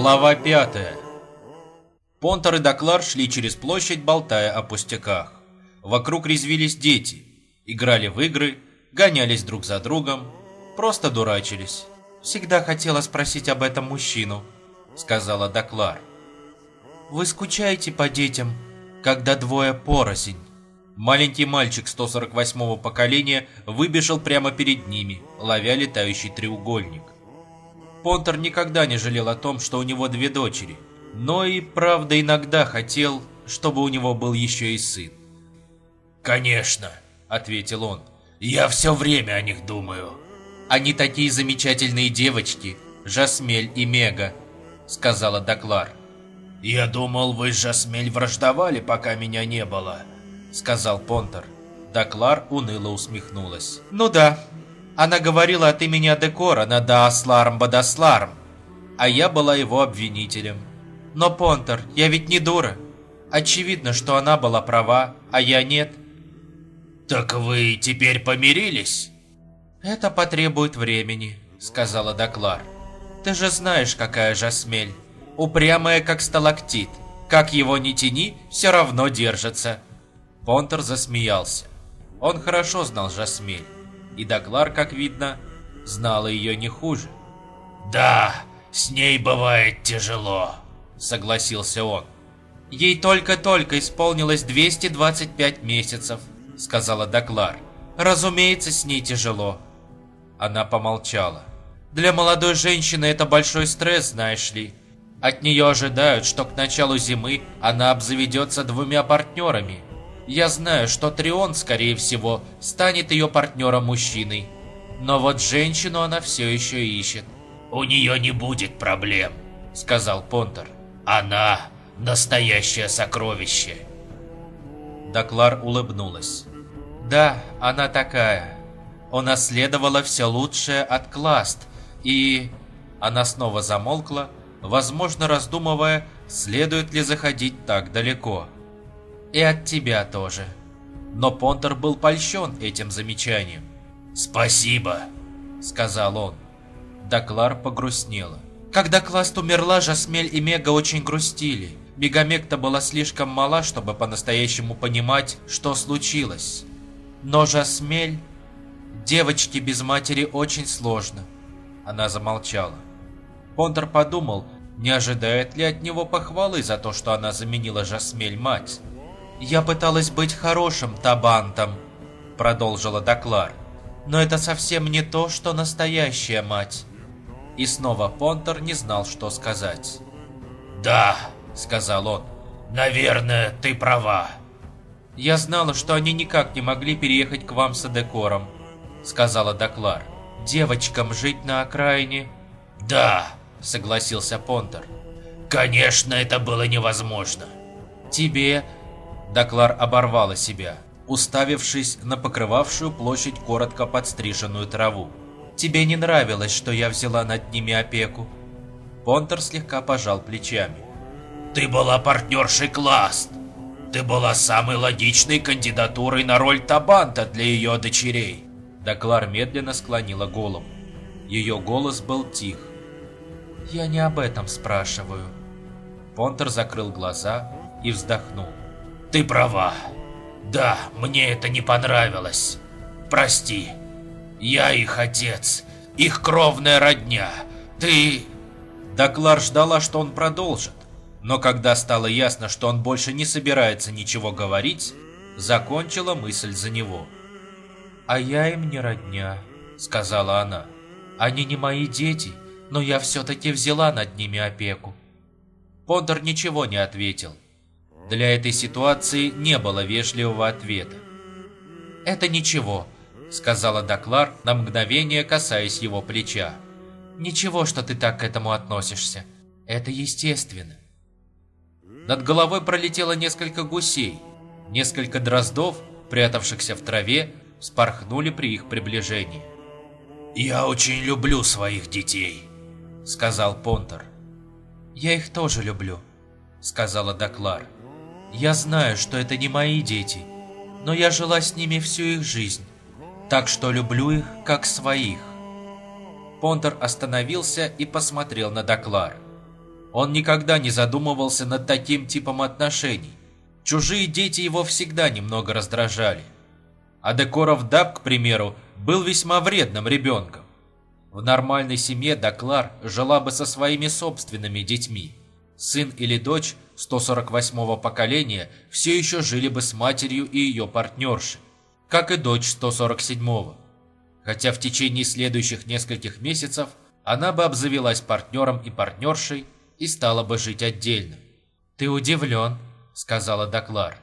Глава пятая. Понтер и Доклар шли через площадь, болтая о пустяках. Вокруг резвились дети, играли в игры, гонялись друг за другом, просто дурачились. «Всегда хотела спросить об этом мужчину», — сказала Доклар. «Вы скучаете по детям, когда двое порознь?» Маленький мальчик 148-го поколения выбежал прямо перед ними, ловя летающий треугольник. Понтер никогда не жалел о том, что у него две дочери, но и правда иногда хотел, чтобы у него был еще и сын. «Конечно», — ответил он, — «я все время о них думаю». «Они такие замечательные девочки, Жасмель и Мега», — сказала Доклар. «Я думал, вы с Жасмель враждовали, пока меня не было», — сказал Понтер. Доклар уныло усмехнулась. «Ну да, она говорила от имени Адекора на Даасларм Бадасларм, а я была его обвинителем. Но, Понтер, я ведь не дура. Очевидно, что она была права, а я нет. «Так вы теперь помирились?» «Это потребует времени», — сказала Доклар. «Ты же знаешь, какая Жасмель. Упрямая, как сталактит. Как его ни тяни, все равно держится». Понтер засмеялся. Он хорошо знал Жасмель и Доклар, как видно, знала ее не хуже. «Да, с ней бывает тяжело», — согласился он. «Ей только-только исполнилось 225 месяцев», — сказала Доклар. «Разумеется, с ней тяжело». Она помолчала. «Для молодой женщины это большой стресс, знаешь ли. От нее ожидают, что к началу зимы она обзаведется двумя партнерами, я знаю, что Трион, скорее всего, станет ее партнером-мужчиной. Но вот женщину она все еще ищет. «У нее не будет проблем», — сказал Понтер. «Она настоящее сокровище». Доклар улыбнулась. «Да, она такая. Унаследовала все лучшее от Класт, и...» Она снова замолкла, возможно, раздумывая, следует ли заходить так далеко. И от тебя тоже. Но Понтер был польщен этим замечанием. «Спасибо», — сказал он. Доклар погрустнела. Когда Класт умерла, Жасмель и Мега очень грустили. Бегамекта была слишком мала, чтобы по-настоящему понимать, что случилось. Но Жасмель... Девочке без матери очень сложно. Она замолчала. Понтер подумал, не ожидает ли от него похвалы за то, что она заменила Жасмель мать. «Я пыталась быть хорошим табантом», — продолжила Доклар. «Но это совсем не то, что настоящая мать». И снова Понтер не знал, что сказать. «Да», — сказал он, — «наверное, ты права». «Я знала, что они никак не могли переехать к вам с Адекором», — сказала Доклар. «Девочкам жить на окраине...» «Да», — согласился Понтер. «Конечно, это было невозможно». «Тебе Доклар оборвала себя, уставившись на покрывавшую площадь коротко подстриженную траву. «Тебе не нравилось, что я взяла над ними опеку?» Понтер слегка пожал плечами. «Ты была партнершей Класт. Ты была самой логичной кандидатурой на роль Табанта для ее дочерей». Доклар медленно склонила голову. Ее голос был тих. «Я не об этом спрашиваю». Понтер закрыл глаза и вздохнул. Ты права. Да, мне это не понравилось. Прости. Я их отец, их кровная родня. Ты... Доклар ждала, что он продолжит. Но когда стало ясно, что он больше не собирается ничего говорить, закончила мысль за него. «А я им не родня», — сказала она. «Они не мои дети, но я все-таки взяла над ними опеку». Пондер ничего не ответил. Для этой ситуации не было вежливого ответа. «Это ничего», — сказала Доклар, на мгновение касаясь его плеча. «Ничего, что ты так к этому относишься. Это естественно». Над головой пролетело несколько гусей. Несколько дроздов, прятавшихся в траве, спорхнули при их приближении. «Я очень люблю своих детей», — сказал Понтер. «Я их тоже люблю», — сказала Доклар. Я знаю, что это не мои дети, но я жила с ними всю их жизнь, так что люблю их как своих. Понтер остановился и посмотрел на Доклар. Он никогда не задумывался над таким типом отношений. Чужие дети его всегда немного раздражали. А Декоров Даб, к примеру, был весьма вредным ребенком. В нормальной семье Доклар жила бы со своими собственными детьми. Сын или дочь 148-го поколения все еще жили бы с матерью и ее партнершей, как и дочь 147-го. Хотя в течение следующих нескольких месяцев она бы обзавелась партнером и партнершей и стала бы жить отдельно. «Ты удивлен», — сказала Доклар.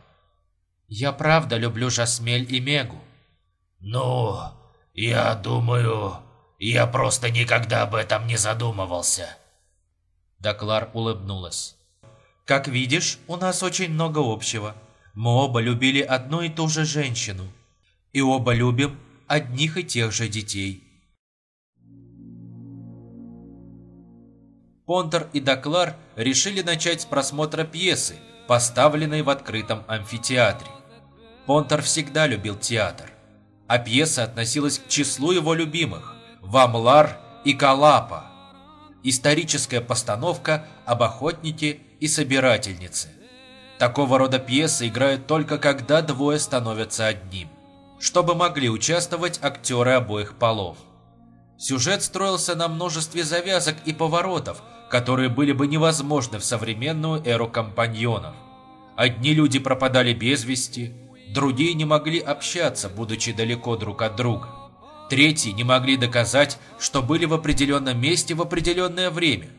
«Я правда люблю Жасмель и Мегу». «Ну, я думаю, я просто никогда об этом не задумывался». Доклар улыбнулась. «Как видишь, у нас очень много общего. Мы оба любили одну и ту же женщину. И оба любим одних и тех же детей». Понтер и Доклар решили начать с просмотра пьесы, поставленной в открытом амфитеатре. Понтер всегда любил театр, а пьеса относилась к числу его любимых – «Вамлар» и «Калапа» – историческая постановка об охотнике и собирательнице. Такого рода пьесы играют только когда двое становятся одним, чтобы могли участвовать актеры обоих полов. Сюжет строился на множестве завязок и поворотов – которые были бы невозможны в современную эру компаньонов. Одни люди пропадали без вести, другие не могли общаться, будучи далеко друг от друга. Третьи не могли доказать, что были в определенном месте в определенное время.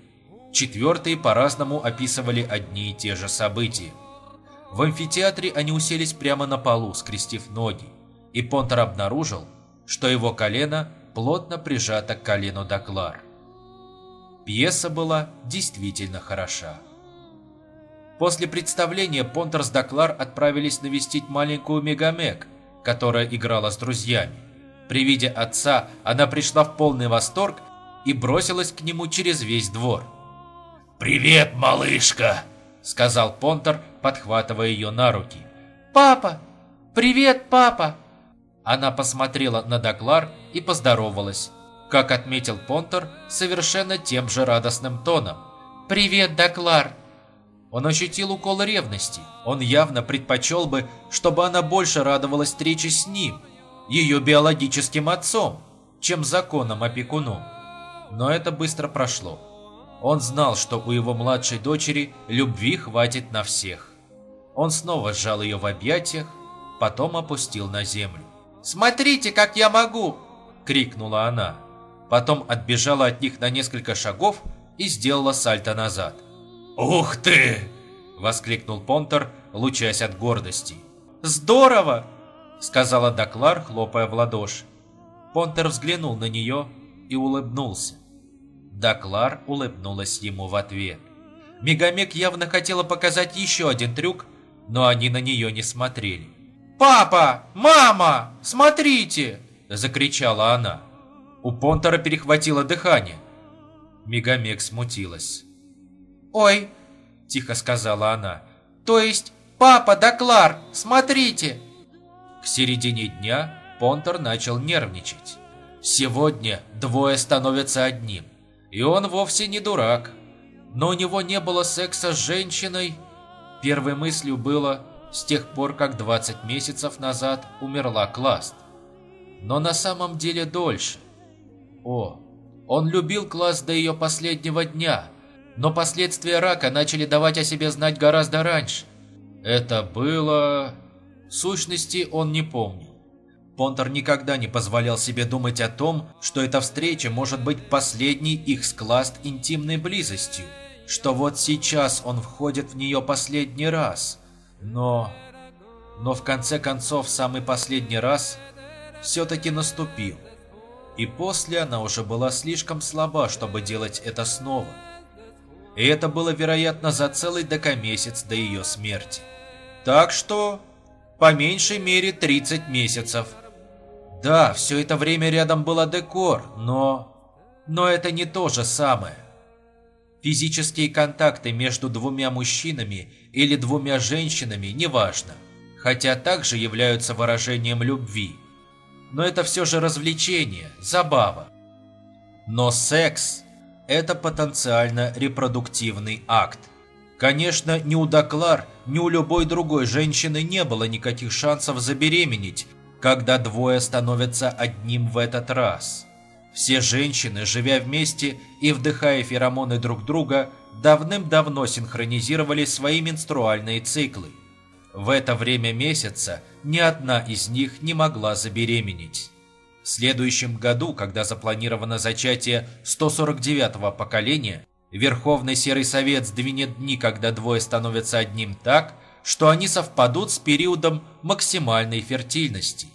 Четвертые по-разному описывали одни и те же события. В амфитеатре они уселись прямо на полу, скрестив ноги, и Понтер обнаружил, что его колено плотно прижато к колену Доклар. Пьеса была действительно хороша. После представления Понтер с Доклар отправились навестить маленькую Мегамек, которая играла с друзьями. При виде отца она пришла в полный восторг и бросилась к нему через весь двор. «Привет, малышка!» — сказал Понтер, подхватывая ее на руки. «Папа! Привет, папа!» Она посмотрела на Доклар и поздоровалась как отметил Понтер совершенно тем же радостным тоном. «Привет, Доклар!» Он ощутил укол ревности. Он явно предпочел бы, чтобы она больше радовалась встрече с ним, ее биологическим отцом, чем законным опекуном. Но это быстро прошло. Он знал, что у его младшей дочери любви хватит на всех. Он снова сжал ее в объятиях, потом опустил на землю. «Смотрите, как я могу!» — крикнула она потом отбежала от них на несколько шагов и сделала сальто назад. «Ух ты!» – воскликнул Понтер, лучась от гордости. «Здорово!» – сказала Доклар, хлопая в ладоши. Понтер взглянул на нее и улыбнулся. Доклар улыбнулась ему в ответ. Мегамек явно хотела показать еще один трюк, но они на нее не смотрели. «Папа! Мама! Смотрите!» – закричала она. У Понтера перехватило дыхание. Мегамек смутилась. «Ой!» – тихо сказала она. «То есть, папа, Доклар, смотрите!» К середине дня Понтер начал нервничать. Сегодня двое становятся одним. И он вовсе не дурак. Но у него не было секса с женщиной. Первой мыслью было с тех пор, как 20 месяцев назад умерла Класт. Но на самом деле дольше. О, он любил класс до ее последнего дня, но последствия рака начали давать о себе знать гораздо раньше. Это было... Сущности, он не помнил. Понтер никогда не позволял себе думать о том, что эта встреча может быть последней их с интимной близостью, что вот сейчас он входит в нее последний раз. Но... Но в конце концов самый последний раз все-таки наступил и после она уже была слишком слаба, чтобы делать это снова. И это было, вероятно, за целый докомесяц до ее смерти. Так что, по меньшей мере, 30 месяцев. Да, все это время рядом была декор, но... Но это не то же самое. Физические контакты между двумя мужчинами или двумя женщинами неважно, хотя также являются выражением любви – но это все же развлечение, забава. Но секс – это потенциально репродуктивный акт. Конечно, ни у Доклар, ни у любой другой женщины не было никаких шансов забеременеть, когда двое становятся одним в этот раз. Все женщины, живя вместе и вдыхая феромоны друг друга, давным-давно синхронизировали свои менструальные циклы. В это время месяца ни одна из них не могла забеременеть. В следующем году, когда запланировано зачатие 149-го поколения, Верховный Серый Совет сдвинет дни, когда двое становятся одним так, что они совпадут с периодом максимальной фертильности.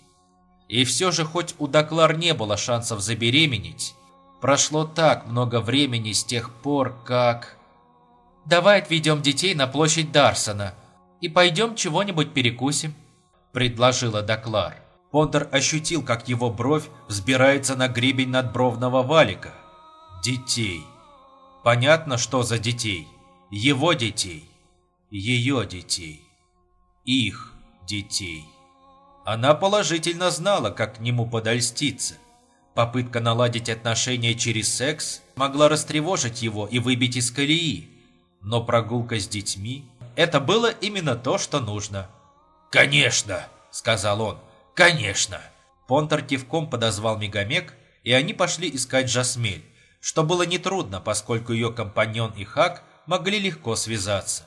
И все же, хоть у Доклар не было шансов забеременеть, прошло так много времени с тех пор, как... «Давай отведем детей на площадь Дарсона и пойдем чего-нибудь перекусим», – предложила Доклар. Понтер ощутил, как его бровь взбирается на гребень надбровного валика. Детей. Понятно, что за детей. Его детей. Ее детей. Их детей. Она положительно знала, как к нему подольститься. Попытка наладить отношения через секс могла растревожить его и выбить из колеи. Но прогулка с детьми – это было именно то, что нужно. «Конечно», – сказал он, – «конечно». Понтер кивком подозвал Мегамек, и они пошли искать Жасмель, что было нетрудно, поскольку ее компаньон и Хак могли легко связаться.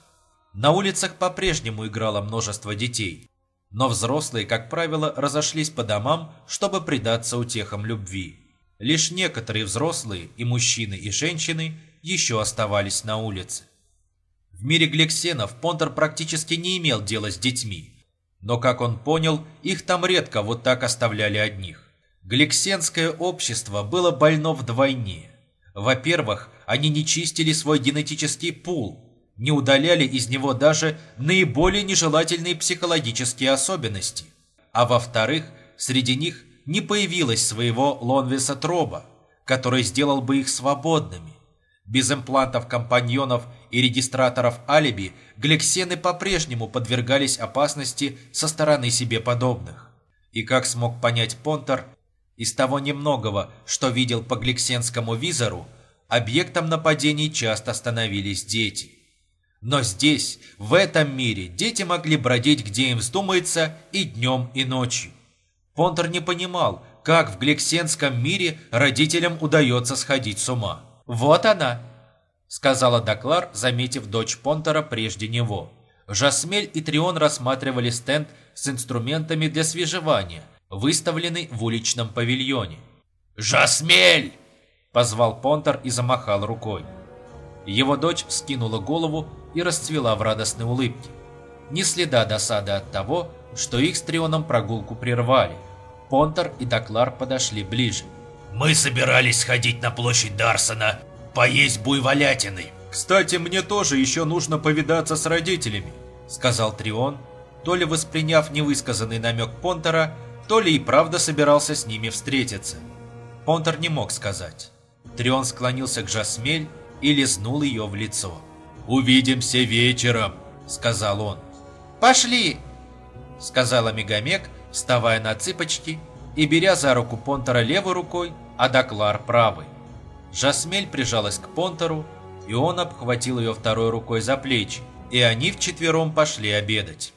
На улицах по-прежнему играло множество детей, но взрослые, как правило, разошлись по домам, чтобы предаться утехам любви. Лишь некоторые взрослые, и мужчины, и женщины, еще оставались на улице. В мире глексенов Понтер практически не имел дела с детьми, но, как он понял, их там редко вот так оставляли одних. Глексенское общество было больно вдвойне. Во-первых, они не чистили свой генетический пул, не удаляли из него даже наиболее нежелательные психологические особенности. А во-вторых, среди них не появилось своего Лонвиса Троба, который сделал бы их свободными. Без имплантов компаньонов и регистраторов алиби глексены по-прежнему подвергались опасности со стороны себе подобных. И как смог понять Понтер, из того немногого, что видел по глексенскому визору, объектом нападений часто становились дети. Но здесь, в этом мире, дети могли бродить, где им вздумается, и днем, и ночью. Понтер не понимал, как в глексенском мире родителям удается сходить с ума. «Вот она!» – сказала Доклар, заметив дочь Понтера прежде него. Жасмель и Трион рассматривали стенд с инструментами для свежевания, выставленный в уличном павильоне. «Жасмель!» – позвал Понтер и замахал рукой. Его дочь вскинула голову и расцвела в радостной улыбке. Ни следа досады от того, что их с Трионом прогулку прервали. Понтер и Доклар подошли ближе. «Мы собирались сходить на площадь Дарсона, поесть буйволятины». «Кстати, мне тоже еще нужно повидаться с родителями», — сказал Трион, то ли восприняв невысказанный намек Понтера, то ли и правда собирался с ними встретиться. Понтер не мог сказать. Трион склонился к Жасмель и лизнул ее в лицо. «Увидимся вечером», — сказал он. «Пошли!» — сказала Мегамек, вставая на цыпочки и беря за руку Понтера левой рукой, а Доклар правой. Жасмель прижалась к Понтеру, и он обхватил ее второй рукой за плечи, и они вчетвером пошли обедать.